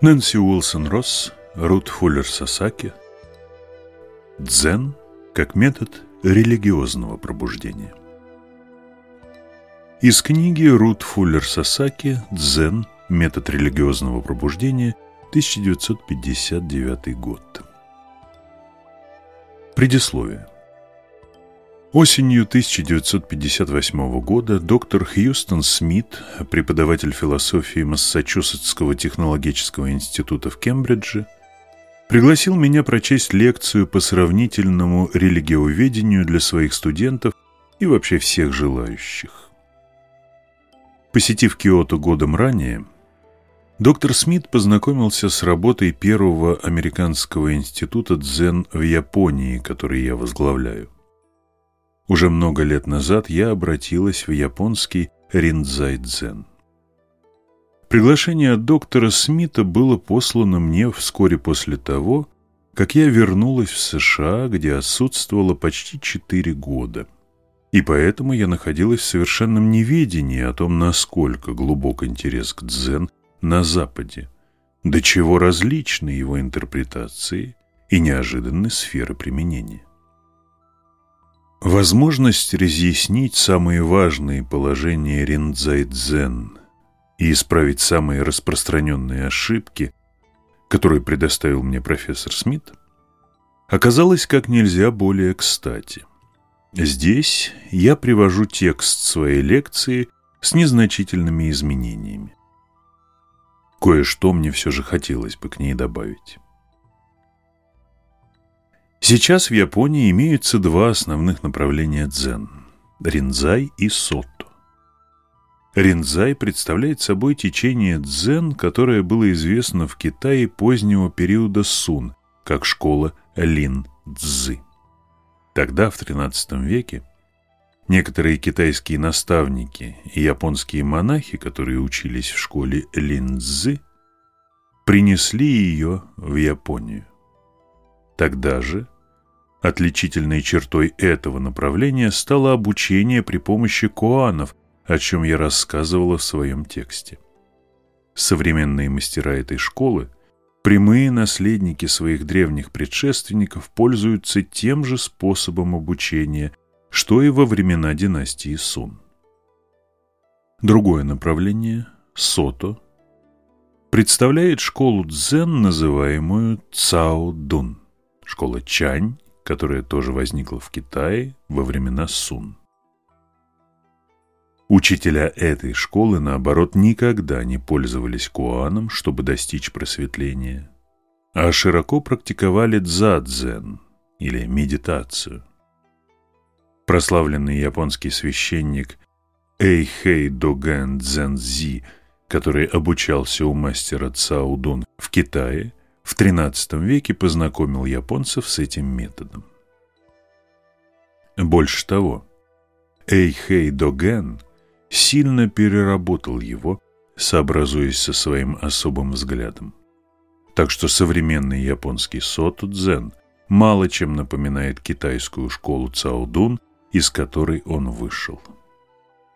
Нэнси Уилсон Росс, Рут Фуллер Сасаки. Дзен как метод религиозного пробуждения. Из книги Рут Фуллер Сасаки «Дзен. Метод религиозного пробуждения. 1959 год». Предисловие. Осенью 1958 года доктор Хьюстон Смит, преподаватель философии Массачусетского технологического института в Кембридже, пригласил меня прочесть лекцию по сравнительному религиоведению для своих студентов и вообще всех желающих. Посетив Киото годом ранее, доктор Смит познакомился с работой первого американского института дзен в Японии, который я возглавляю. Уже много лет назад я обратилась в японский Риндзай-дзен. Приглашение от доктора Смита было послано мне вскоре после того, как я вернулась в США, где отсутствовала почти четыре года. И поэтому я находилась в совершенном неведении о том, насколько глубок интерес к дзен на Западе, до чего различны его интерпретации и неожиданные сферы применения. Возможность разъяснить самые важные положения Риндзай-дзен и исправить самые распространенные ошибки, которые предоставил мне профессор Смит, оказалась как нельзя более кстати. Здесь я привожу текст своей лекции с незначительными изменениями. Кое-что мне все же хотелось бы к ней добавить. Сейчас в Японии имеются два основных направления дзен – ринзай и сотто. Ринзай представляет собой течение дзен, которое было известно в Китае позднего периода Сун, как школа Лин-Цзы. Тогда, в XIII веке, некоторые китайские наставники и японские монахи, которые учились в школе Лин-Цзы, принесли ее в Японию. Тогда же отличительной чертой этого направления стало обучение при помощи куанов, о чем я рассказывала в своем тексте. Современные мастера этой школы, прямые наследники своих древних предшественников, пользуются тем же способом обучения, что и во времена династии Сун. Другое направление, Сото, представляет школу дзен, называемую Цао Дун школа Чань, которая тоже возникла в Китае во времена Сун. Учителя этой школы, наоборот, никогда не пользовались куаном, чтобы достичь просветления, а широко практиковали дзадзен или медитацию. Прославленный японский священник Эйхэй Доген Цзэнзи, который обучался у мастера Цаудун в Китае, в XIII веке познакомил японцев с этим методом. Больше того, Эйхэй Доген сильно переработал его, сообразуясь со своим особым взглядом. Так что современный японский соту-дзен мало чем напоминает китайскую школу Цаодун, из которой он вышел.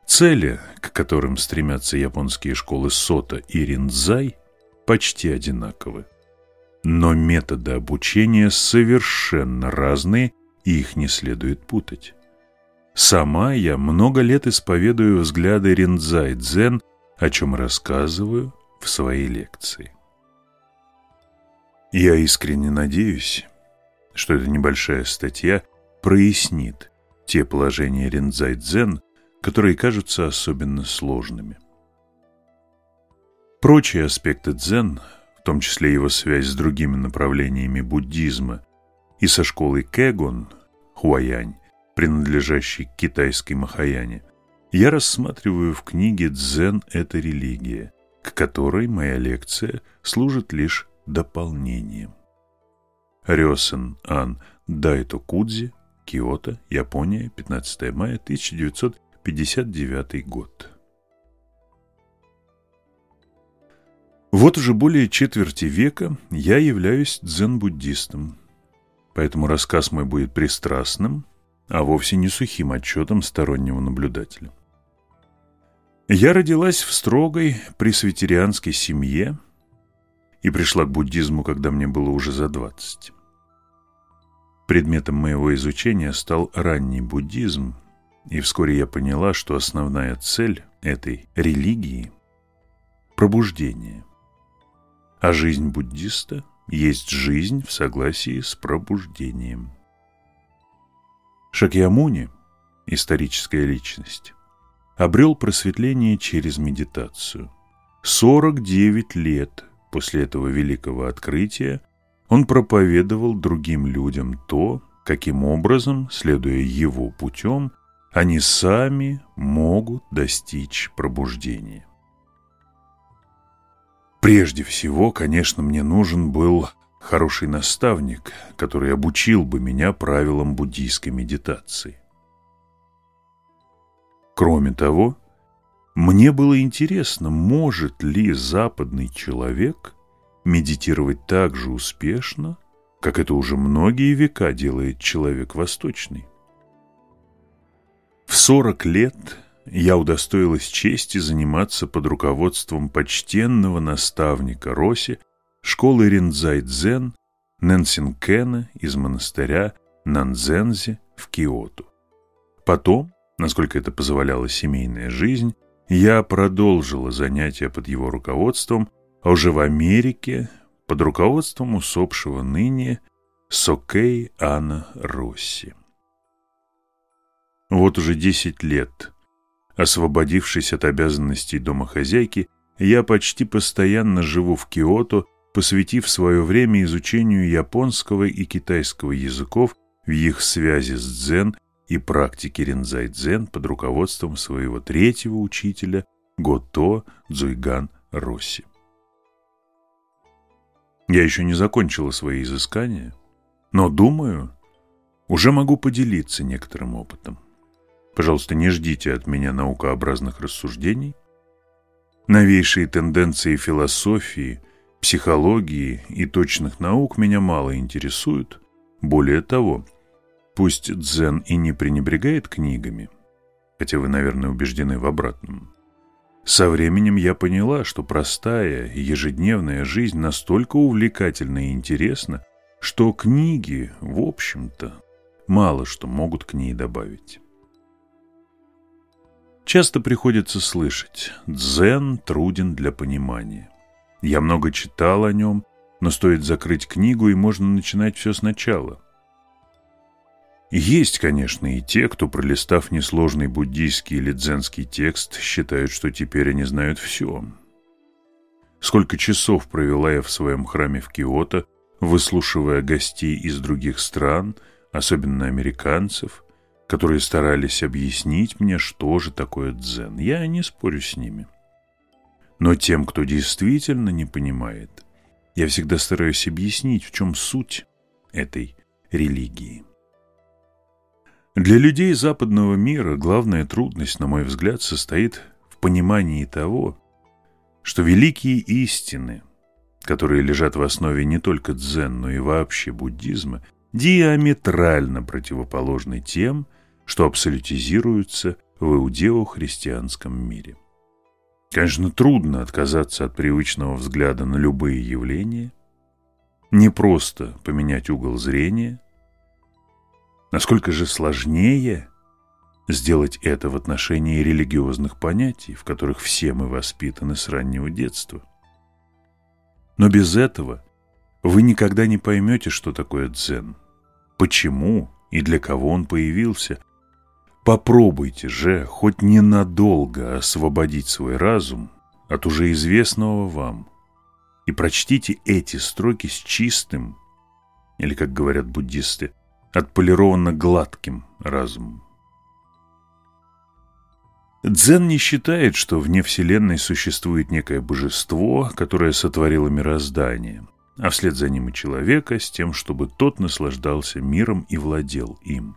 Цели, к которым стремятся японские школы Сота и Ринзай, почти одинаковы. Но методы обучения совершенно разные, и их не следует путать. Сама я много лет исповедую взгляды Ринзай Дзен, о чем рассказываю в своей лекции. Я искренне надеюсь, что эта небольшая статья прояснит те положения Ринзай Дзен, которые кажутся особенно сложными. Прочие аспекты дзен в том числе его связь с другими направлениями буддизма, и со школой Кэгон, Хуаянь, принадлежащей к китайской Махаяне, я рассматриваю в книге «Дзен – это религия», к которой моя лекция служит лишь дополнением. Рёсен Ан Дайто Кудзи, Киото, Япония, 15 мая 1959 год. Вот уже более четверти века я являюсь дзен-буддистом, поэтому рассказ мой будет пристрастным, а вовсе не сухим отчетом стороннего наблюдателя. Я родилась в строгой пресвитерианской семье и пришла к буддизму, когда мне было уже за 20. Предметом моего изучения стал ранний буддизм, и вскоре я поняла, что основная цель этой религии – пробуждение. А жизнь буддиста есть жизнь в согласии с пробуждением. Шакьямуни, историческая личность, обрел просветление через медитацию. 49 лет после этого великого открытия он проповедовал другим людям то, каким образом, следуя его путем, они сами могут достичь пробуждения. Прежде всего, конечно, мне нужен был хороший наставник, который обучил бы меня правилам буддийской медитации. Кроме того, мне было интересно, может ли западный человек медитировать так же успешно, как это уже многие века делает человек восточный. В 40 лет я удостоилась чести заниматься под руководством почтенного наставника Роси школы Ринзай-Дзен Нэнсинкена из монастыря Нанзензи в Киоту. Потом, насколько это позволяла семейная жизнь, я продолжила занятия под его руководством, а уже в Америке под руководством усопшего ныне Сокей Анна Росси. Вот уже десять лет, освободившись от обязанностей домохозяйки, я почти постоянно живу в Киото, посвятив свое время изучению японского и китайского языков в их связи с дзен и практике рензай-дзен под руководством своего третьего учителя Гото Дзуйган Росси. Я еще не закончила свои изыскания, но, думаю, уже могу поделиться некоторым опытом. Пожалуйста, не ждите от меня наукообразных рассуждений. Новейшие тенденции философии, психологии и точных наук меня мало интересуют. Более того, пусть дзен и не пренебрегает книгами, хотя вы, наверное, убеждены в обратном, со временем я поняла, что простая ежедневная жизнь настолько увлекательна и интересна, что книги, в общем-то, мало что могут к ней добавить. Часто приходится слышать «дзен труден для понимания». Я много читал о нем, но стоит закрыть книгу, и можно начинать все сначала. Есть, конечно, и те, кто, пролистав несложный буддийский или дзенский текст, считают, что теперь они знают все. Сколько часов провела я в своем храме в Киото, выслушивая гостей из других стран, особенно американцев, которые старались объяснить мне, что же такое дзен. Я не спорю с ними. Но тем, кто действительно не понимает, я всегда стараюсь объяснить, в чем суть этой религии. Для людей западного мира главная трудность, на мой взгляд, состоит в понимании того, что великие истины, которые лежат в основе не только дзен, но и вообще буддизма, диаметрально противоположны тем, что абсолютизируются в иудео-христианском мире. Конечно, трудно отказаться от привычного взгляда на любые явления, не просто поменять угол зрения, Насколько же сложнее сделать это в отношении религиозных понятий, в которых все мы воспитаны с раннего детства. Но без этого вы никогда не поймете, что такое дзен, почему и для кого он появился. Попробуйте же хоть ненадолго освободить свой разум от уже известного вам и прочтите эти строки с чистым, или, как говорят буддисты, отполированно гладким разумом. Дзен не считает, что вне Вселенной существует некое божество, которое сотворило мироздание, а вслед за ним и человека с тем, чтобы тот наслаждался миром и владел им.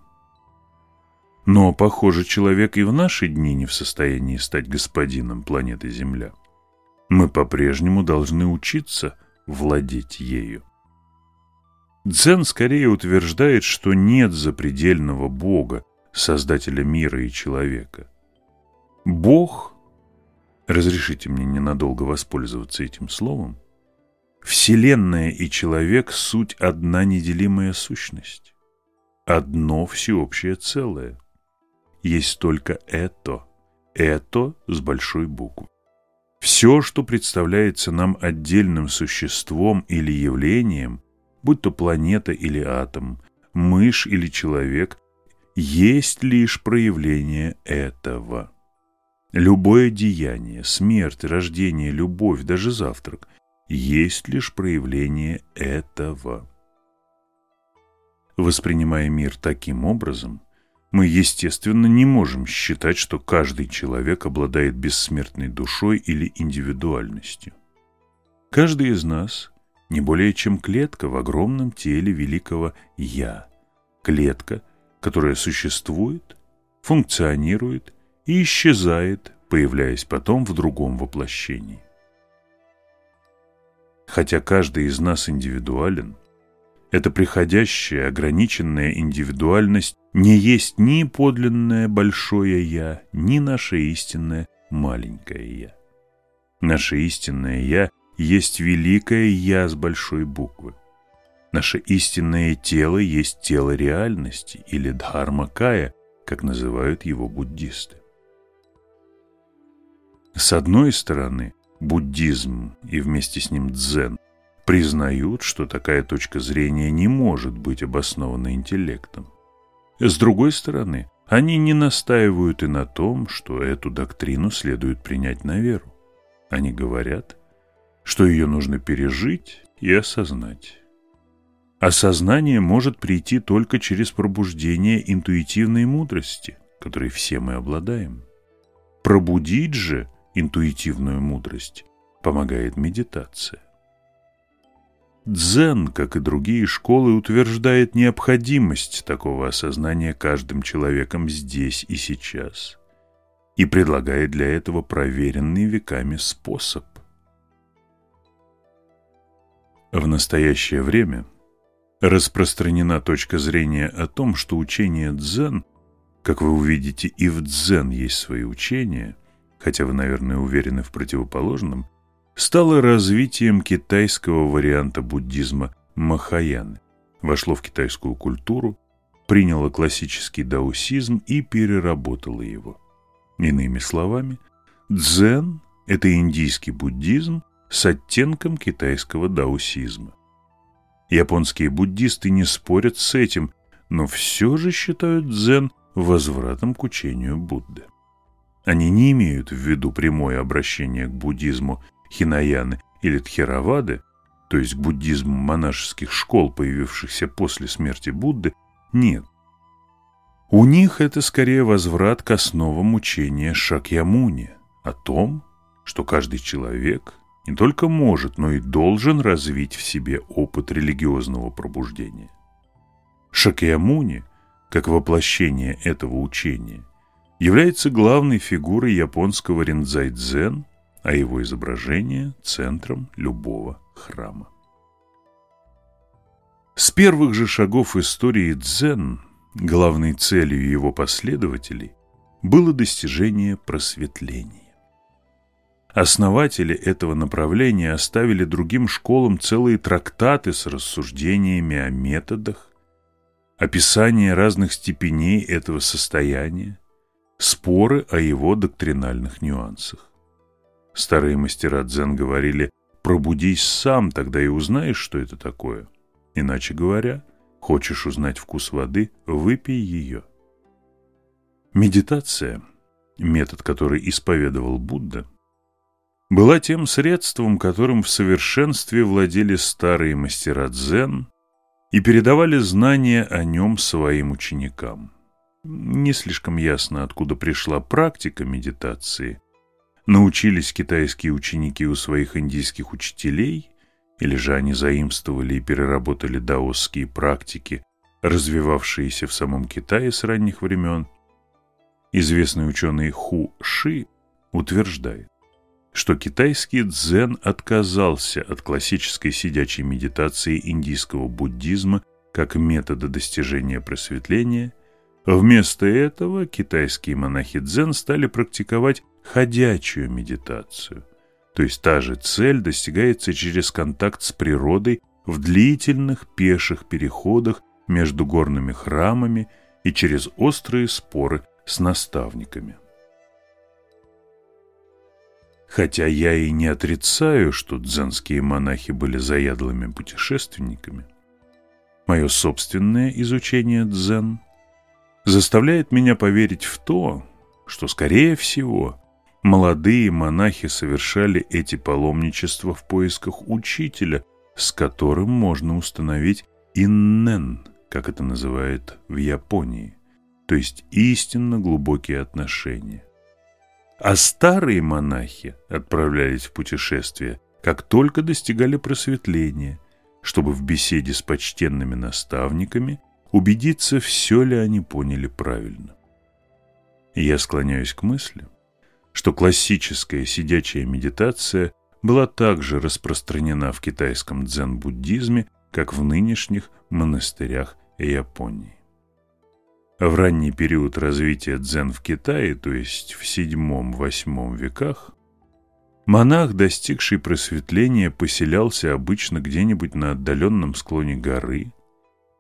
Но, похоже, человек и в наши дни не в состоянии стать господином планеты Земля. Мы по-прежнему должны учиться владеть ею. Дзен скорее утверждает, что нет запредельного Бога, Создателя мира и человека. Бог, разрешите мне ненадолго воспользоваться этим словом, Вселенная и человек – суть одна неделимая сущность, одно всеобщее целое. Есть только это, это с большой буквы. Все, что представляется нам отдельным существом или явлением, будь то планета или атом, мышь или человек, есть лишь проявление этого. Любое деяние, смерть, рождение, любовь, даже завтрак есть лишь проявление этого. Воспринимая мир таким образом, мы, естественно, не можем считать, что каждый человек обладает бессмертной душой или индивидуальностью. Каждый из нас не более чем клетка в огромном теле великого «Я», клетка, которая существует, функционирует и исчезает, появляясь потом в другом воплощении. Хотя каждый из нас индивидуален, эта приходящая, ограниченная индивидуальность не есть ни подлинное большое «я», ни наше истинное маленькое «я». Наше истинное «я» есть великое «я» с большой буквы. Наше истинное тело есть тело реальности или дхармакая, как называют его буддисты. С одной стороны, буддизм и вместе с ним дзен признают, что такая точка зрения не может быть обоснована интеллектом. С другой стороны, они не настаивают и на том, что эту доктрину следует принять на веру. Они говорят, что ее нужно пережить и осознать. Осознание может прийти только через пробуждение интуитивной мудрости, которой все мы обладаем. Пробудить же интуитивную мудрость помогает медитация. Дзен, как и другие школы, утверждает необходимость такого осознания каждым человеком здесь и сейчас и предлагает для этого проверенный веками способ. В настоящее время распространена точка зрения о том, что учение дзен, как вы увидите, и в дзен есть свои учения, хотя вы, наверное, уверены в противоположном, стало развитием китайского варианта буддизма Махаяны, вошло в китайскую культуру, приняло классический даосизм и переработало его. Иными словами, дзен – это индийский буддизм с оттенком китайского даосизма. Японские буддисты не спорят с этим, но все же считают дзен возвратом к учению Будды. Они не имеют в виду прямое обращение к буддизму Хинаяны или Тхеравады, то есть к буддизму монашеских школ, появившихся после смерти Будды, нет. У них это скорее возврат к основам учения Шакьямуни о том, что каждый человек не только может, но и должен развить в себе опыт религиозного пробуждения. Шакьямуни, как воплощение этого учения, является главной фигурой японского ринзай-дзен а его изображение – центром любого храма. С первых же шагов истории дзен главной целью его последователей было достижение просветления. Основатели этого направления оставили другим школам целые трактаты с рассуждениями о методах, описание разных степеней этого состояния, споры о его доктринальных нюансах. Старые мастера дзен говорили «пробудись сам, тогда и узнаешь, что это такое». Иначе говоря, хочешь узнать вкус воды – выпей ее. Медитация, метод, который исповедовал Будда, была тем средством, которым в совершенстве владели старые мастера дзен и передавали знания о нем своим ученикам. Не слишком ясно, откуда пришла практика медитации, научились китайские ученики у своих индийских учителей, или же они заимствовали и переработали даосские практики, развивавшиеся в самом Китае с ранних времен. Известный ученый Ху Ши утверждает, что китайский дзен отказался от классической сидячей медитации индийского буддизма как метода достижения просветления. Вместо этого китайские монахи дзен стали практиковать ходячую медитацию, То есть та же цель достигается через контакт с природой в длительных пеших переходах между горными храмами и через острые споры с наставниками. Хотя я и не отрицаю, что дзенские монахи были заядлыми путешественниками, мое собственное изучение дзен заставляет меня поверить в то, что, скорее всего, молодые монахи совершали эти паломничества в поисках учителя, с которым можно установить иннен, как это называют в Японии, то есть истинно глубокие отношения. А старые монахи отправлялись в путешествие, как только достигали просветления, чтобы в беседе с почтенными наставниками убедиться, все ли они поняли правильно. Я склоняюсь к мысли, что классическая сидячая медитация была также распространена в китайском дзен-буддизме, как в нынешних монастырях Японии. В ранний период развития дзен в Китае, то есть в VII-VIII веках, монах, достигший просветления, поселялся обычно где-нибудь на отдаленном склоне горы,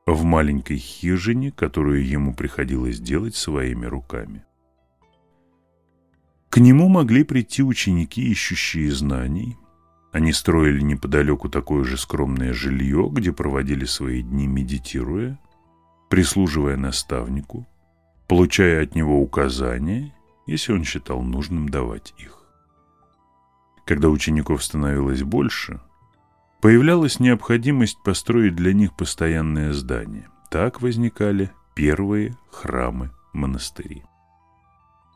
в маленькой хижине, которую ему приходилось делать своими руками. К нему могли прийти ученики, ищущие знаний. Они строили неподалеку такое же скромное жилье, где проводили свои дни, медитируя, прислуживая наставнику, получая от него указания, если он считал нужным давать их. Когда учеников становилось больше, появлялась необходимость построить для них постоянное здание. Так возникали первые храмы-монастыри.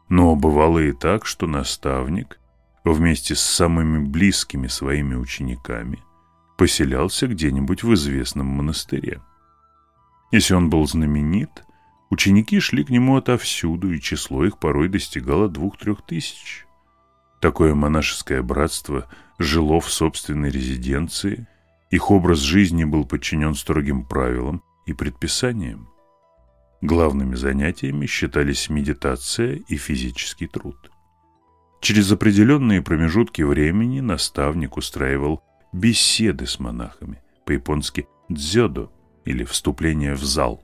Но бывало и так, что наставник вместе с самыми близкими своими учениками поселялся где-нибудь в известном монастыре. Если он был знаменит, ученики шли к нему отовсюду, и число их порой достигало двух-трех тысяч. Такое монашеское братство жило в собственной резиденции, их образ жизни был подчинен строгим правилам и предписаниям. Главными занятиями считались медитация и физический труд. Через определенные промежутки времени наставник устраивал беседы с монахами, по-японски «дзёдо», или вступление в зал.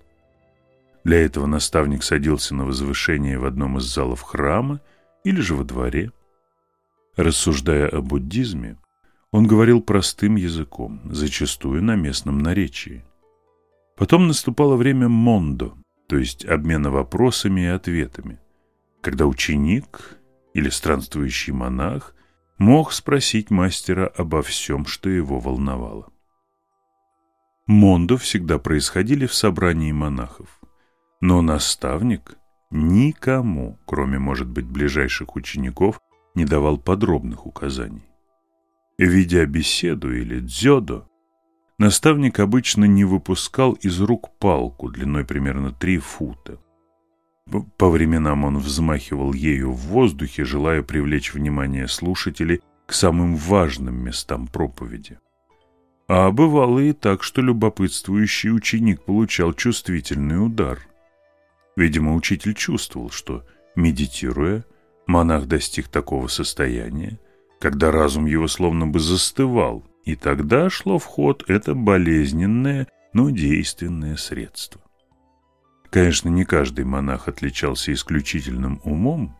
Для этого наставник садился на возвышение в одном из залов храма или же во дворе. Рассуждая о буддизме, он говорил простым языком, зачастую на местном наречии. Потом наступало время мондо, то есть обмена вопросами и ответами, когда ученик или странствующий монах мог спросить мастера обо всем, что его волновало. Мондо всегда происходили в собрании монахов. Но наставник никому, кроме, может быть, ближайших учеников, не давал подробных указаний. Ведя беседу или дзёдо, наставник обычно не выпускал из рук палку длиной примерно три фута. По временам он взмахивал ею в воздухе, желая привлечь внимание слушателей к самым важным местам проповеди. А бывало и так, что любопытствующий ученик получал чувствительный удар. Видимо, учитель чувствовал, что, медитируя, монах достиг такого состояния, когда разум его словно бы застывал, и тогда шло в ход это болезненное, но действенное средство. Конечно, не каждый монах отличался исключительным умом,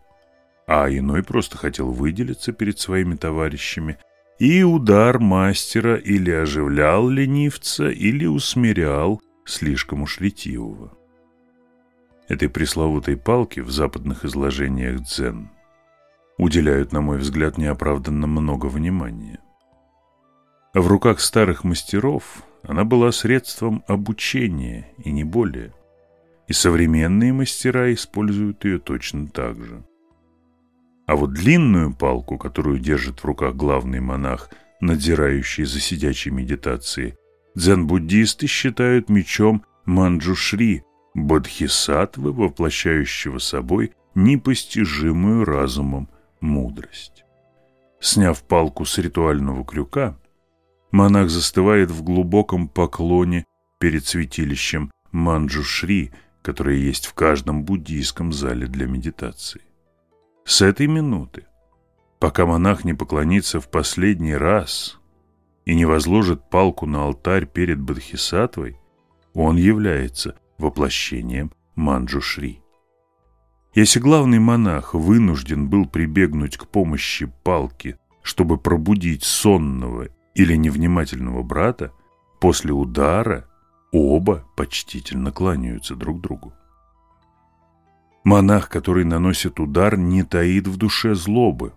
а иной просто хотел выделиться перед своими товарищами и удар мастера или оживлял ленивца, или усмирял слишком уж ретивого. Этой пресловутой палке в западных изложениях дзен уделяют, на мой взгляд, неоправданно много внимания. В руках старых мастеров она была средством обучения и не более. И современные мастера используют ее точно так же. А вот длинную палку, которую держит в руках главный монах, надзирающий за сидячей медитацией, дзен-буддисты считают мечом манджушри, бодхисаттвы, воплощающего собой непостижимую разумом мудрость. Сняв палку с ритуального крюка, монах застывает в глубоком поклоне перед святилищем манджушри, которое есть в каждом буддийском зале для медитации. С этой минуты пока монах не поклонится в последний раз и не возложит палку на алтарь перед Бодхисаттвой, он является воплощением Манджушри. Если главный монах вынужден был прибегнуть к помощи палки, чтобы пробудить сонного или невнимательного брата, после удара оба почтительно кланяются друг другу. Монах, который наносит удар, не таит в душе злобы,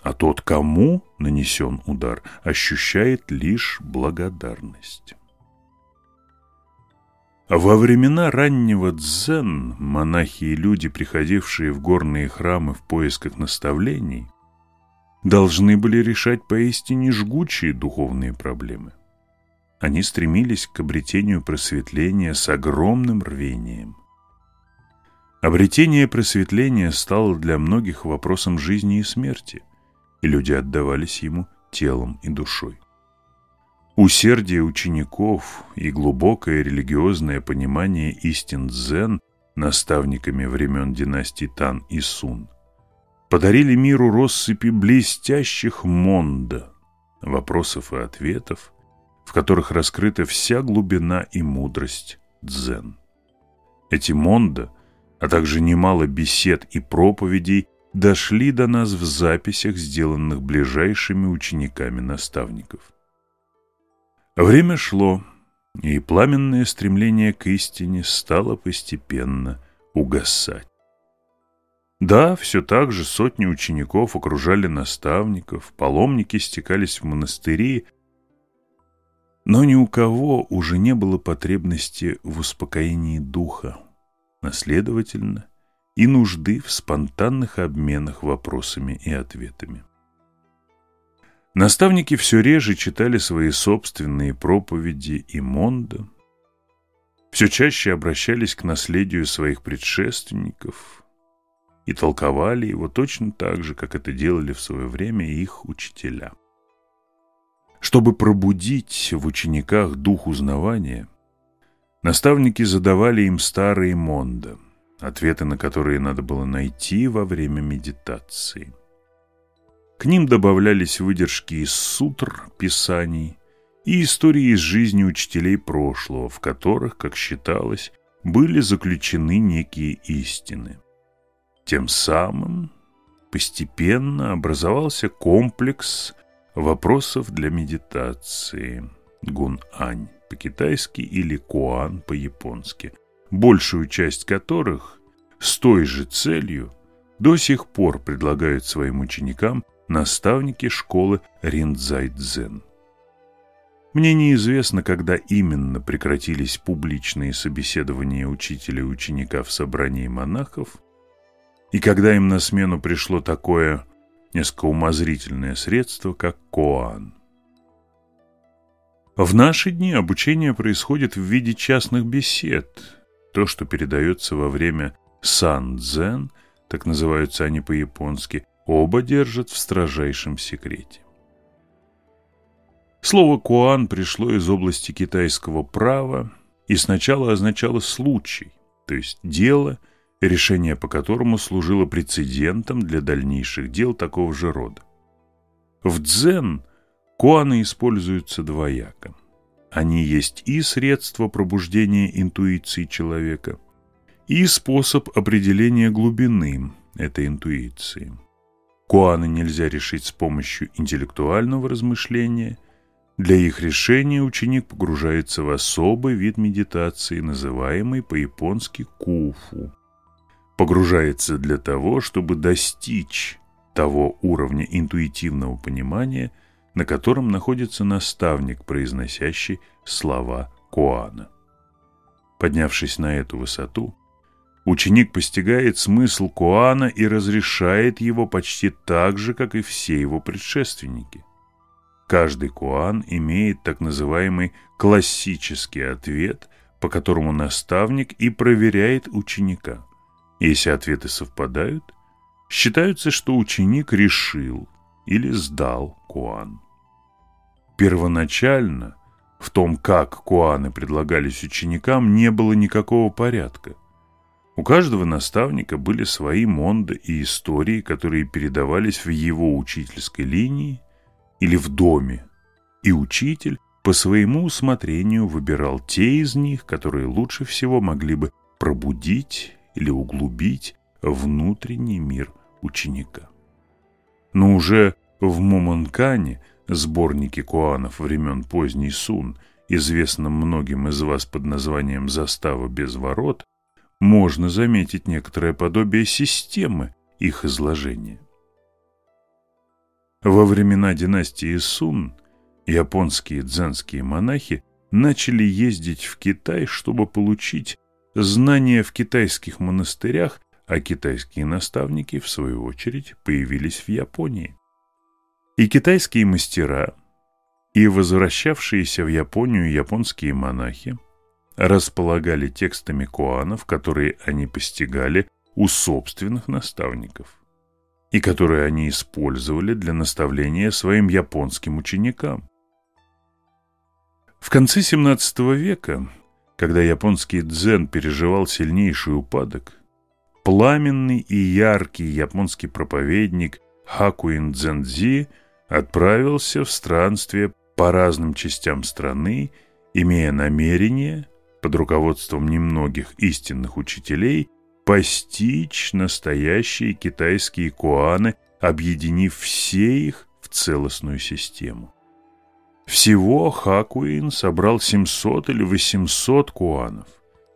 а тот, кому нанесен удар, ощущает лишь благодарность. Во времена раннего дзен монахи и люди, приходившие в горные храмы в поисках наставлений, должны были решать поистине жгучие духовные проблемы. Они стремились к обретению просветления с огромным рвением. Обретение просветления стало для многих вопросом жизни и смерти, и люди отдавались ему телом и душой. Усердие учеников и глубокое религиозное понимание истин дзен наставниками времен династий Тан и Сун подарили миру россыпи блестящих монда, вопросов и ответов, в которых раскрыта вся глубина и мудрость дзен. Эти монда, а также немало бесед и проповедей дошли до нас в записях, сделанных ближайшими учениками наставников. Время шло, и пламенное стремление к истине стало постепенно угасать. Да, все так же сотни учеников окружали наставников, паломники стекались в монастыри, но ни у кого уже не было потребности в успокоении духа, наследовательно, и нужды в спонтанных обменах вопросами и ответами. Наставники все реже читали свои собственные проповеди и Мондо, все чаще обращались к наследию своих предшественников и толковали его точно так же, как это делали в свое время их учителя. Чтобы пробудить в учениках дух узнавания, наставники задавали им старые Мондо, ответы на которые надо было найти во время медитации. К ним добавлялись выдержки из сутр, писаний и истории из жизни учителей прошлого, в которых, как считалось, были заключены некие истины. Тем самым постепенно образовался комплекс вопросов для медитации гун-ань по-китайски или куан по-японски, большую часть которых с той же целью до сих пор предлагают своим ученикам наставники школы Риндзай-дзен. Мне неизвестно, когда именно прекратились публичные собеседования учителя и ученика в собрании монахов, и когда им на смену пришло такое несколько умозрительное средство, как Коан. В наши дни обучение происходит в виде частных бесед. То, что передается во время сан-дзен, так называются они по-японски, оба держат в строжайшем секрете. Слово «куан» пришло из области китайского права и сначала означало «случай», то есть дело, решение по которому служило прецедентом для дальнейших дел такого же рода. В дзен куаны используются двояко. Они есть и средство пробуждения интуиции человека, и способ определения глубины этой интуиции. Куаны нельзя решить с помощью интеллектуального размышления. Для их решения ученик погружается в особый вид медитации, называемый по-японски куфу. Погружается для того, чтобы достичь того уровня интуитивного понимания, на котором находится наставник, произносящий слова Куана. Поднявшись на эту высоту, Ученик постигает смысл Куана и разрешает его почти так же, как и все его предшественники. Каждый Куан имеет так называемый классический ответ, по которому наставник и проверяет ученика. Если ответы совпадают, считается, что ученик решил или сдал Куан. Первоначально в том, как Куаны предлагались ученикам, не было никакого порядка – У каждого наставника были свои монды и истории, которые передавались в его учительской линии или в доме, и учитель по своему усмотрению выбирал те из них, которые лучше всего могли бы пробудить или углубить внутренний мир ученика. Но уже в Муманкане, сборнике куанов времен поздний Сун, известном многим из вас под названием «Застава без ворот», можно заметить некоторое подобие системы их изложения. Во времена династии Сун японские дзенские монахи начали ездить в Китай, чтобы получить знания в китайских монастырях, а китайские наставники, в свою очередь, появились в Японии. И китайские мастера, и возвращавшиеся в Японию японские монахи располагали текстами куанов, которые они постигали у собственных наставников и которые они использовали для наставления своим японским ученикам. В конце XVII века, когда японский дзен переживал сильнейший упадок, пламенный и яркий японский проповедник Хакуин Дзензи отправился в странствие по разным частям страны, имея намерение, под руководством немногих истинных учителей, постичь настоящие китайские куаны, объединив все их в целостную систему. Всего Хакуин собрал 700 или 800 куанов.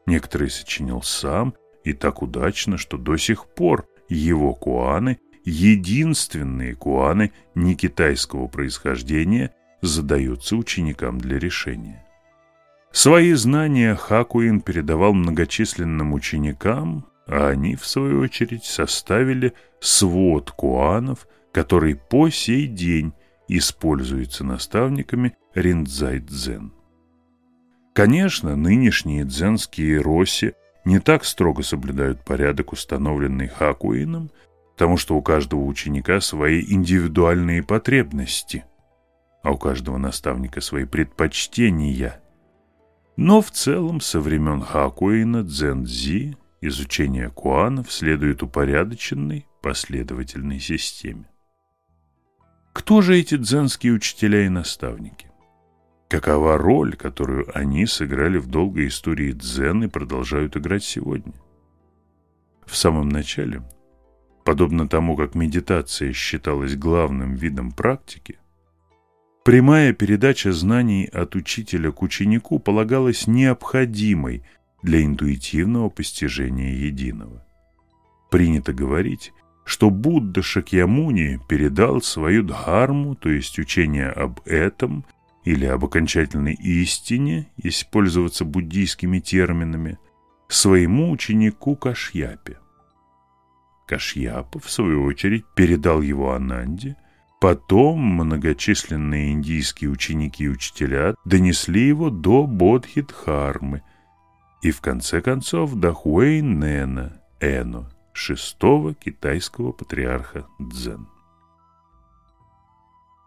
Некоторые сочинил сам, и так удачно, что до сих пор его куаны, единственные куаны не китайского происхождения, задаются ученикам для решения. Свои знания Хакуин передавал многочисленным ученикам, а они, в свою очередь, составили свод куанов, который по сей день используется наставниками Риндзай-дзен. Конечно, нынешние дзенские роси не так строго соблюдают порядок, установленный Хакуином, потому что у каждого ученика свои индивидуальные потребности, а у каждого наставника свои предпочтения. Но в целом со времен Хакуина дзен-зи изучение куанов следует упорядоченной последовательной системе. Кто же эти дзенские учителя и наставники? Какова роль, которую они сыграли в долгой истории дзен и продолжают играть сегодня? В самом начале, подобно тому, как медитация считалась главным видом практики, прямая передача знаний от учителя к ученику полагалась необходимой для интуитивного постижения единого. Принято говорить, что Будда Шакьямуни передал свою дхарму, то есть учение об этом или об окончательной истине, если пользоваться буддийскими терминами, своему ученику Кашьяпе. Кашьяпа, в свою очередь, передал его Ананде, потом многочисленные индийские ученики и учителя донесли его до Бодхидхармы и, в конце концов, до Хуэйнена Эно, шестого китайского патриарха Цзэн.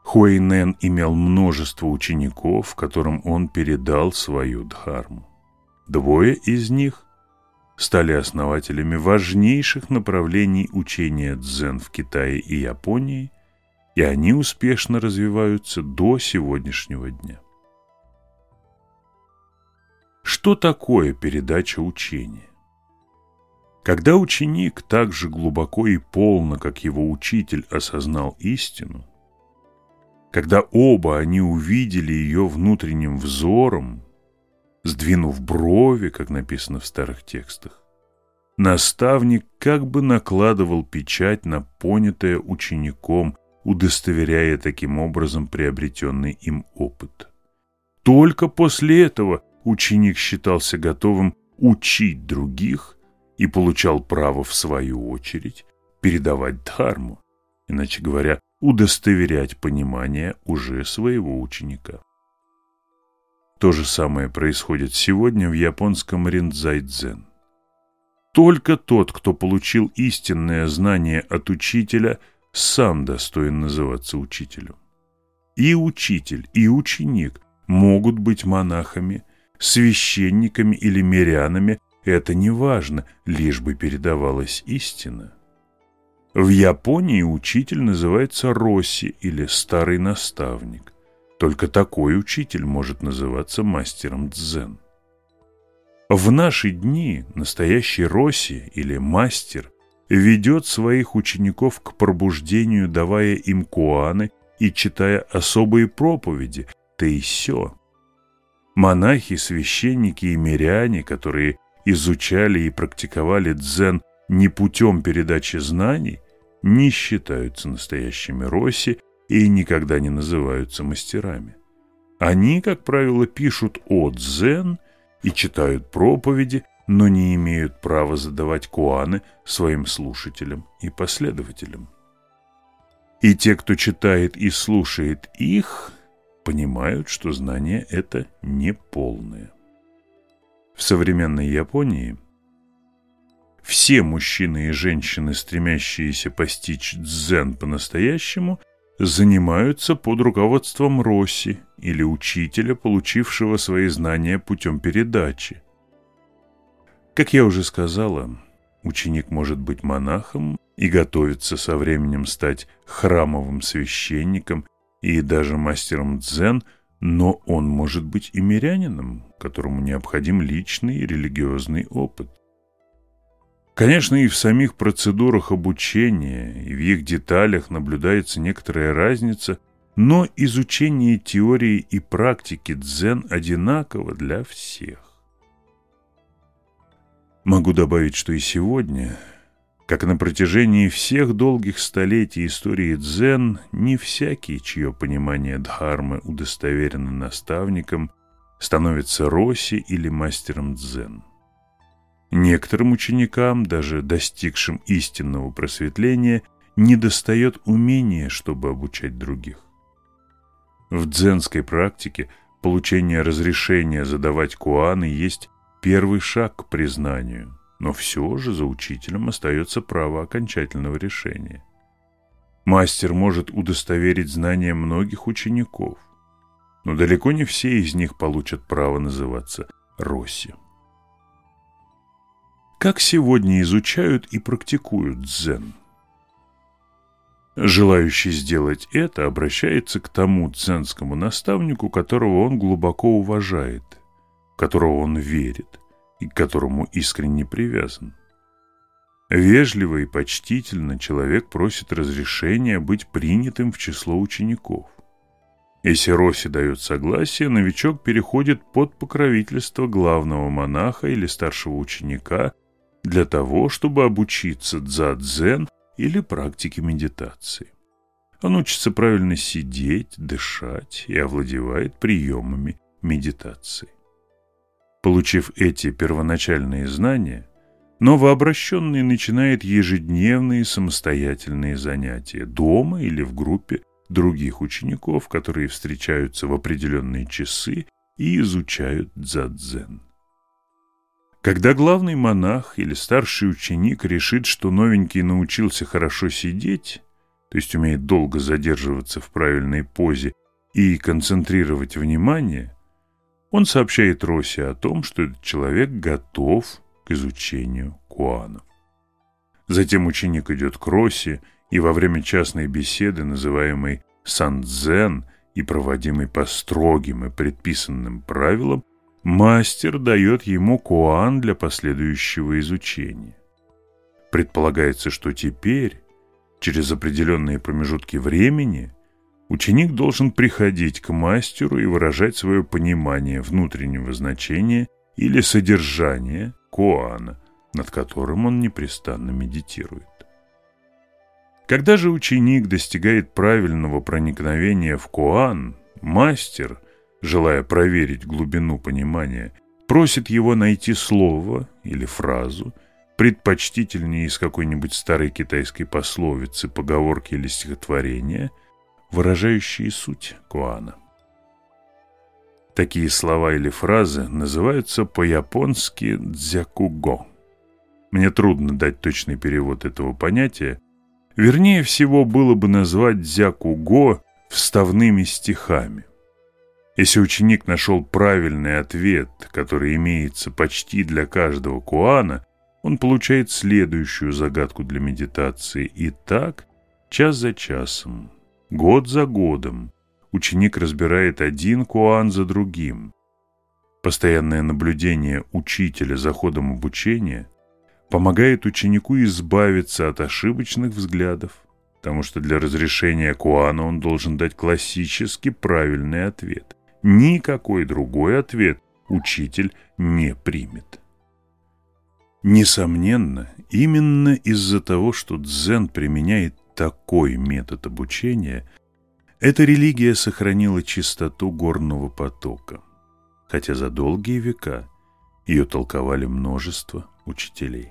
Хуэйнен имел множество учеников, которым он передал свою дхарму. Двое из них стали основателями важнейших направлений учения дзен в Китае и Японии, и они успешно развиваются до сегодняшнего дня. Что такое передача учения? Когда ученик так же глубоко и полно, как его учитель, осознал истину, когда оба они увидели ее внутренним взором, сдвинув брови, как написано в старых текстах, наставник как бы накладывал печать на понятое учеником, удостоверяя таким образом приобретенный им опыт. Только после этого ученик считался готовым учить других и получал право в свою очередь передавать дхарму, иначе говоря, удостоверять понимание уже своего ученика. То же самое происходит сегодня в японском ринзайдзен. Только тот, кто получил истинное знание от учителя, сам достоин называться учителем. И учитель, и ученик могут быть монахами, священниками или мирянами, это не важно, лишь бы передавалась истина. В Японии учитель называется Росси или старый наставник. Только такой учитель может называться мастером дзен. В наши дни настоящий Росси или мастер ведет своих учеников к пробуждению, давая им куаны и читая особые проповеди, тейсё. Монахи, священники и миряне, которые изучали и практиковали дзен не путем передачи знаний, не считаются настоящими роси и никогда не называются мастерами. Они, как правило, пишут о дзен и читают проповеди, но не имеют права задавать куаны своим слушателям и последователям. И те, кто читает и слушает их, понимают, что знание это неполное. В современной Японии – все мужчины и женщины, стремящиеся постичь дзен по-настоящему, занимаются под руководством Росси или учителя, получившего свои знания путем передачи. Как я уже сказала, ученик может быть монахом и готовиться со временем стать храмовым священником и даже мастером дзен, но он может быть и мирянином, которому необходим личный религиозный опыт. Конечно, и в самих процедурах обучения, и в их деталях наблюдается некоторая разница, но изучение теории и практики дзен одинаково для всех. Могу добавить, что и сегодня, как на протяжении всех долгих столетий истории дзен, не всякий, чье понимание дхармы удостоверено наставником, становится роси или мастером дзен. Некоторым ученикам, даже достигшим истинного просветления, недостает умения, чтобы обучать других. В дзенской практике получение разрешения задавать куаны есть первый шаг к признанию, но все же за учителем остается право окончательного решения. Мастер может удостоверить знания многих учеников, но далеко не все из них получат право называться Росси. Как сегодня изучают и практикуют дзен? Желающий сделать это обращается к тому дзенскому наставнику, которого он глубоко уважает, которого он верит и к которому искренне привязан. Вежливо и почтительно человек просит разрешения быть принятым в число учеников. Если Роси дает согласие, новичок переходит под покровительство главного монаха или старшего ученика для того, чтобы обучиться дзадзен или практике медитации. Он учится правильно сидеть, дышать и овладевает приемами медитации. Получив эти первоначальные знания, новообращенный начинает ежедневные самостоятельные занятия дома или в группе других учеников, которые встречаются в определенные часы и изучают дзадзен. Когда главный монах или старший ученик решит, что новенький научился хорошо сидеть, то есть умеет долго задерживаться в правильной позе и концентрировать внимание, он сообщает Росе о том, что этот человек готов к изучению куанов. Затем ученик идет к Росе и во время частной беседы, называемой сандзен и проводимой по строгим и предписанным правилам, мастер дает ему куан для последующего изучения. Предполагается, что теперь, через определенные промежутки времени, ученик должен приходить к мастеру и выражать свое понимание внутреннего значения или содержания куана, над которым он непрестанно медитирует. Когда же ученик достигает правильного проникновения в куан, мастер – желая проверить глубину понимания, просит его найти слово или фразу, предпочтительнее из какой-нибудь старой китайской пословицы, поговорки или стихотворения, выражающие суть Куана. Такие слова или фразы называются по-японски «дзякуго». Мне трудно дать точный перевод этого понятия. Вернее всего было бы назвать «дзякуго» вставными стихами. Если ученик нашел правильный ответ, который имеется почти для каждого куана, он получает следующую загадку для медитации. И так, час за часом, год за годом, ученик разбирает один куан за другим. Постоянное наблюдение учителя за ходом обучения помогает ученику избавиться от ошибочных взглядов, потому что для разрешения куана он должен дать классически правильный ответ. Никакой другой ответ учитель не примет. Несомненно, именно из-за того, что дзен применяет такой метод обучения, эта религия сохранила чистоту горного потока, хотя за долгие века ее толковали множество учителей.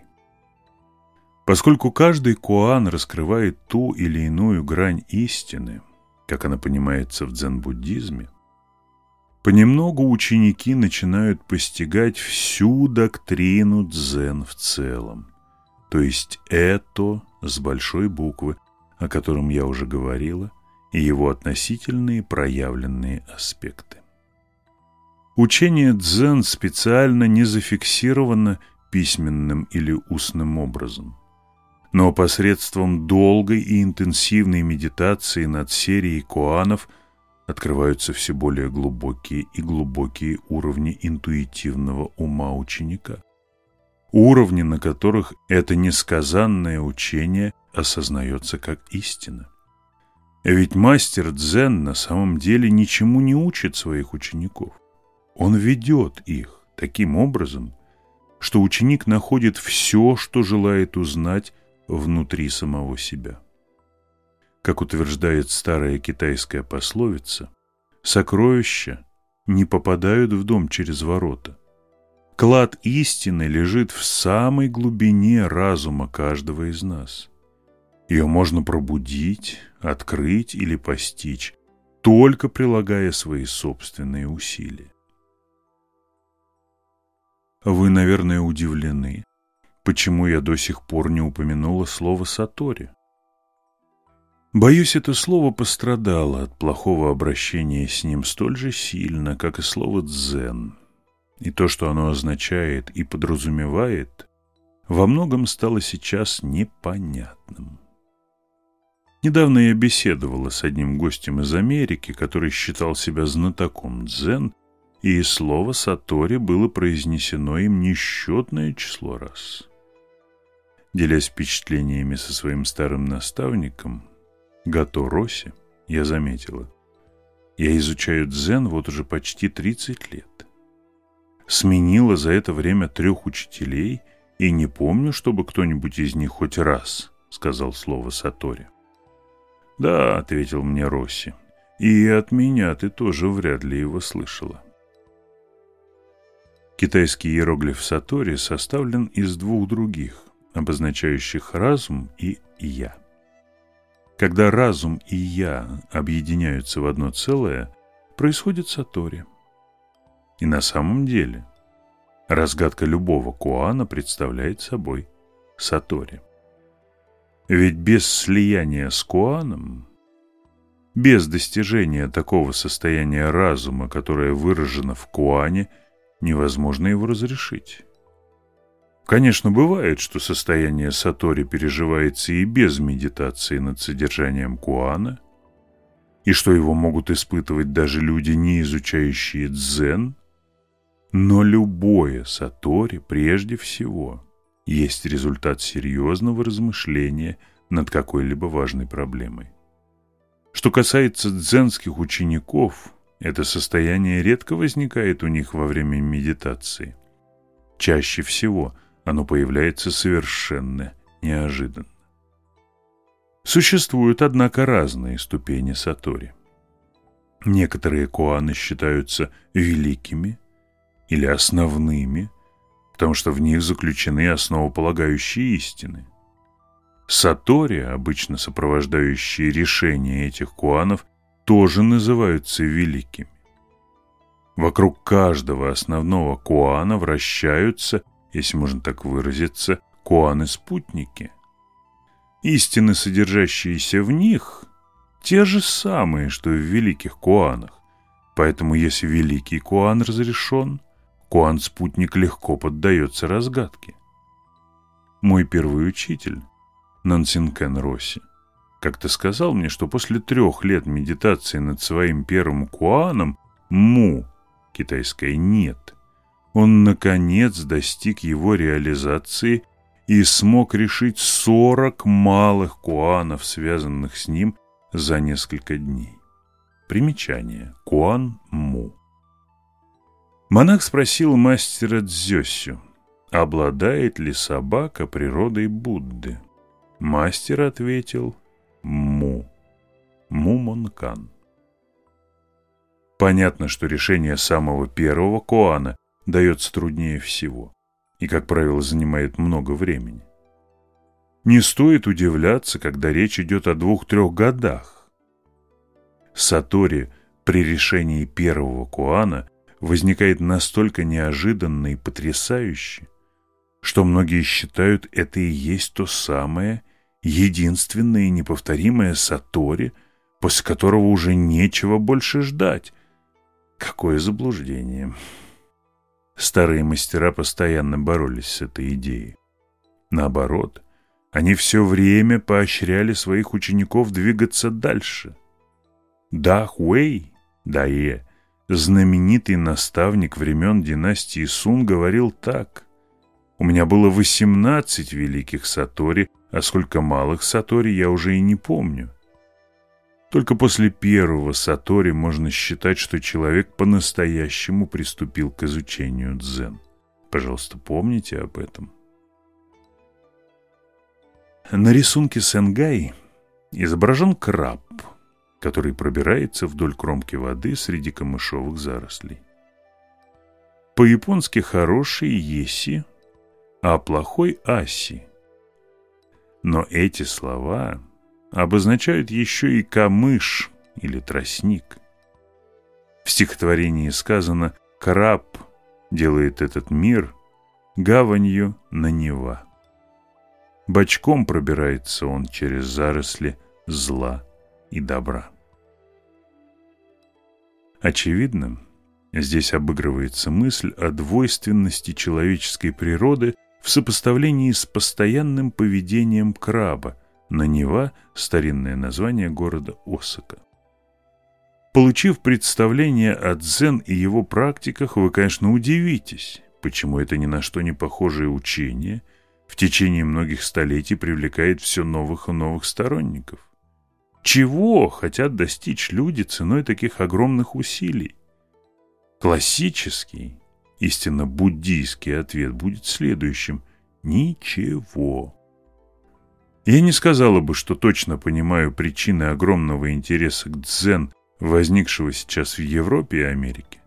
Поскольку каждый куан раскрывает ту или иную грань истины, как она понимается в дзен-буддизме, понемногу ученики начинают постигать всю доктрину дзен в целом, то есть это с большой буквы, о котором я уже говорила, и его относительные проявленные аспекты. Учение дзен специально не зафиксировано письменным или устным образом но посредством долгой и интенсивной медитации над серией коанов открываются все более глубокие и глубокие уровни интуитивного ума ученика. Уровни, на которых это несказанное учение осознается как истина. Ведь мастер дзен на самом деле ничему не учит своих учеников. Он ведет их таким образом, что ученик находит все, что желает узнать внутри самого себя. Как утверждает старая китайская пословица, сокровища не попадают в дом через ворота. Клад истины лежит в самой глубине разума каждого из нас. Ее можно пробудить, открыть или постичь, только прилагая свои собственные усилия. Вы, наверное, удивлены, почему я до сих пор не упомянула слово «сатори». Боюсь, это слово пострадало от плохого обращения с ним столь же сильно, как и слово «дзен». И то, что оно означает и подразумевает, во многом стало сейчас непонятным. Недавно я беседовала с одним гостем из Америки, который считал себя знатоком дзен, и слово «сатори» было произнесено им несчетное число раз. Делясь впечатлениями со своим старым наставником, Гато Роси, я заметила, я изучаю дзен вот уже почти 30 лет. Сменила за это время трех учителей и не помню, чтобы кто-нибудь из них хоть раз сказал слово Сатори. «Да», — ответил мне Росси, — «и от меня ты тоже вряд ли его слышала». Китайский иероглиф Сатори составлен из двух других обозначающих разум и «я». Когда разум и «я» объединяются в одно целое, происходит сатори. И на самом деле разгадка любого куана представляет собой сатори. Ведь без слияния с куаном, без достижения такого состояния разума, которое выражено в куане, невозможно его разрешить. Конечно, бывает, что состояние сатори переживается и без медитации над содержанием куана, и что его могут испытывать даже люди, не изучающие дзен, но любое сатори прежде всего есть результат серьезного размышления над какой-либо важной проблемой. Что касается дзенских учеников, это состояние редко возникает у них во время медитации. Чаще всего – оно появляется совершенно неожиданно. Существуют, однако, разные ступени сатори. Некоторые коаны считаются великими или основными, потому что в них заключены основополагающие истины. Сатори, обычно сопровождающие решение этих куанов, тоже называются великими. Вокруг каждого основного куана вращаются если можно так выразиться, куаны-спутники. Истины, содержащиеся в них, те же самые, что и в великих куанах, Поэтому если великий Куан разрешен, Куан-спутник легко поддается разгадке. Мой первый учитель, Нансинкен Росси, как-то сказал мне, что после трех лет медитации над своим первым Куаном Му, китайское «нет», он, наконец, достиг его реализации и смог решить сорок малых куанов, связанных с ним за несколько дней. Примечание. Куан-му. Монах спросил мастера Дзёсю, обладает ли собака природой Будды. Мастер ответил «му». Мумонкан. Понятно, что решение самого первого Куана дается труднее всего и, как правило, занимает много времени. Не стоит удивляться, когда речь идет о двух-трех годах. Сатори при решении первого куана возникает настолько неожиданно и потрясающе, что многие считают это и есть то самое единственное и неповторимое Сатори, после которого уже нечего больше ждать. Какое заблуждение! Старые мастера постоянно боролись с этой идеей. Наоборот, они все время поощряли своих учеников двигаться дальше. Да Хуэй, Дае, знаменитый наставник времен династии Сун, говорил так. «У меня было восемнадцать великих сатори, а сколько малых сатори я уже и не помню». Только после первого сатори можно считать, что человек по-настоящему приступил к изучению дзен. Пожалуйста, помните об этом. На рисунке Сенгай изображен краб – который пробирается вдоль кромки воды среди камышовых зарослей. По-японски хороший еси, а плохой аси. Но эти слова обозначают еще и камыш или тростник. В стихотворении сказано «Краб делает этот мир гаванью на Нева». Бочком пробирается он через заросли зла и добра. Очевидно, здесь обыгрывается мысль о двойственности человеческой природы в сопоставлении с постоянным поведением краба, на Нева – старинное название города Осака. Получив представление о дзен и его практиках, вы, конечно, удивитесь, почему это ни на что не похожее учение в течение многих столетий привлекает все новых и новых сторонников. Чего хотят достичь люди ценой таких огромных усилий? Классический, истинно буддийский ответ будет следующим – ничего. Я не сказала бы, что точно понимаю причины огромного интереса к дзен, возникшего сейчас в Европе и Америке.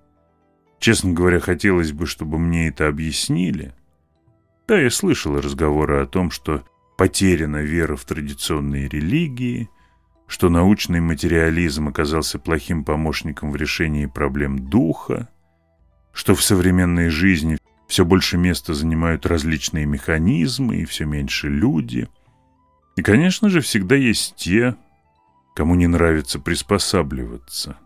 Честно говоря, хотелось бы, чтобы мне это объяснили. Да, я слышала разговоры о том, что потеряна вера в традиционные религии – что научный материализм оказался плохим помощником в решении проблем духа, что в современной жизни все больше места занимают различные механизмы и все меньше люди. И, конечно же, всегда есть те, кому не нравится приспосабливаться,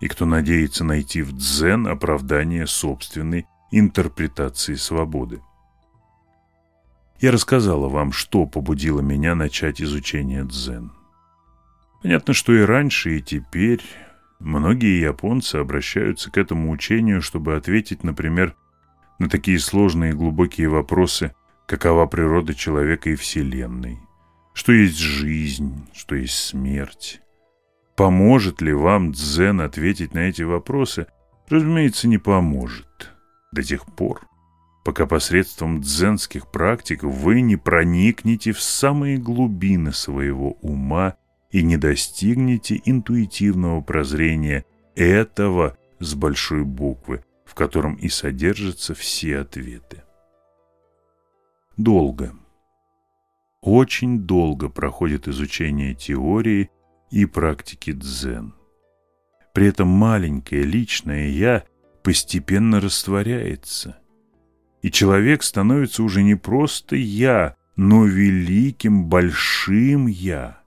и кто надеется найти в дзен оправдание собственной интерпретации свободы. Я рассказала вам, что побудило меня начать изучение дзен. Понятно, что и раньше, и теперь многие японцы обращаются к этому учению, чтобы ответить, например, на такие сложные и глубокие вопросы, какова природа человека и Вселенной, что есть жизнь, что есть смерть. Поможет ли вам дзен ответить на эти вопросы? Разумеется, не поможет. До тех пор, пока посредством дзенских практик вы не проникнете в самые глубины своего ума и не достигнете интуитивного прозрения этого с большой буквы, в котором и содержатся все ответы. Долго, очень долго проходит изучение теории и практики дзен. При этом маленькое личное «я» постепенно растворяется, и человек становится уже не просто «я», но великим большим «я».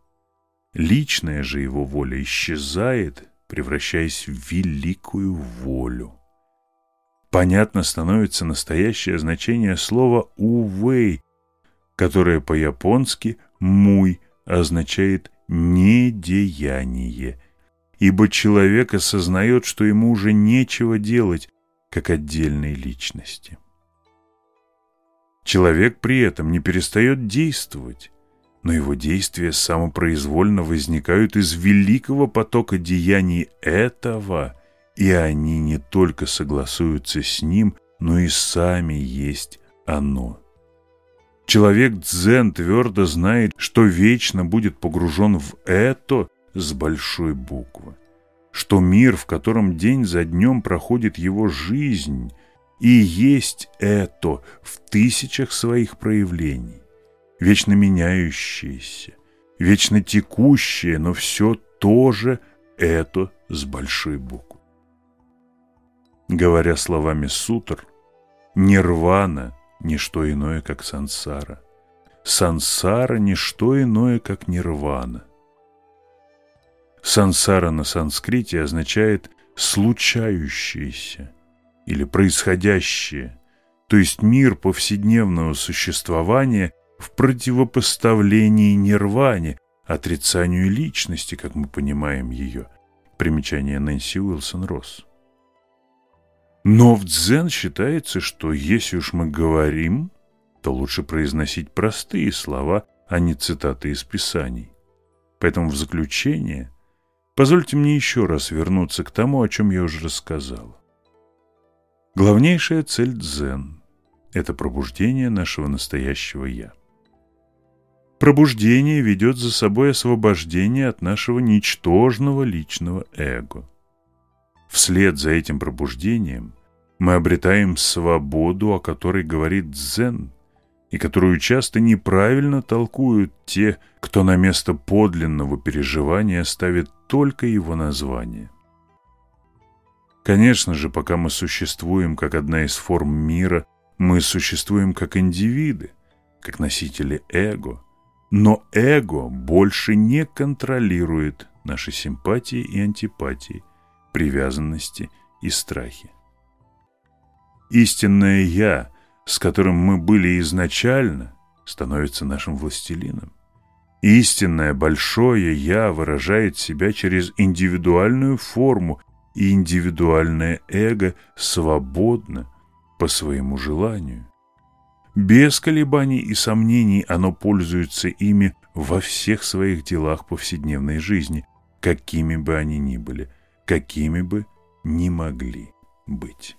Личная же его воля исчезает, превращаясь в великую волю. Понятно становится настоящее значение слова «увей», которое по-японски «муй» означает «недеяние», ибо человек осознает, что ему уже нечего делать, как отдельной личности. Человек при этом не перестает действовать, но его действия самопроизвольно возникают из великого потока деяний этого, и они не только согласуются с ним, но и сами есть оно. Человек дзен твердо знает, что вечно будет погружен в это с большой буквы, что мир, в котором день за днем проходит его жизнь, и есть это в тысячах своих проявлений вечно меняющееся, вечно текущее, но все тоже это с большой буквы. Говоря словами сутр, нирвана – не что иное, как сансара. Сансара – не что иное, как нирвана. Сансара на санскрите означает «случающееся» или «происходящее», то есть мир повседневного существования – в противопоставлении нирване, отрицанию личности, как мы понимаем ее. Примечание Нэнси Уилсон Росс. Но в дзен считается, что если уж мы говорим, то лучше произносить простые слова, а не цитаты из Писаний. Поэтому в заключение позвольте мне еще раз вернуться к тому, о чем я уже рассказал. Главнейшая цель дзен – это пробуждение нашего настоящего «я». Пробуждение ведет за собой освобождение от нашего ничтожного личного эго. Вслед за этим пробуждением мы обретаем свободу, о которой говорит дзен, и которую часто неправильно толкуют те, кто на место подлинного переживания ставит только его название. Конечно же, пока мы существуем как одна из форм мира, мы существуем как индивиды, как носители эго – но эго больше не контролирует наши симпатии и антипатии, привязанности и страхи. Истинное «я», с которым мы были изначально, становится нашим властелином. Истинное большое «я» выражает себя через индивидуальную форму, и индивидуальное эго свободно по своему желанию. Без колебаний и сомнений оно пользуется ими во всех своих делах повседневной жизни, какими бы они ни были, какими бы ни могли быть.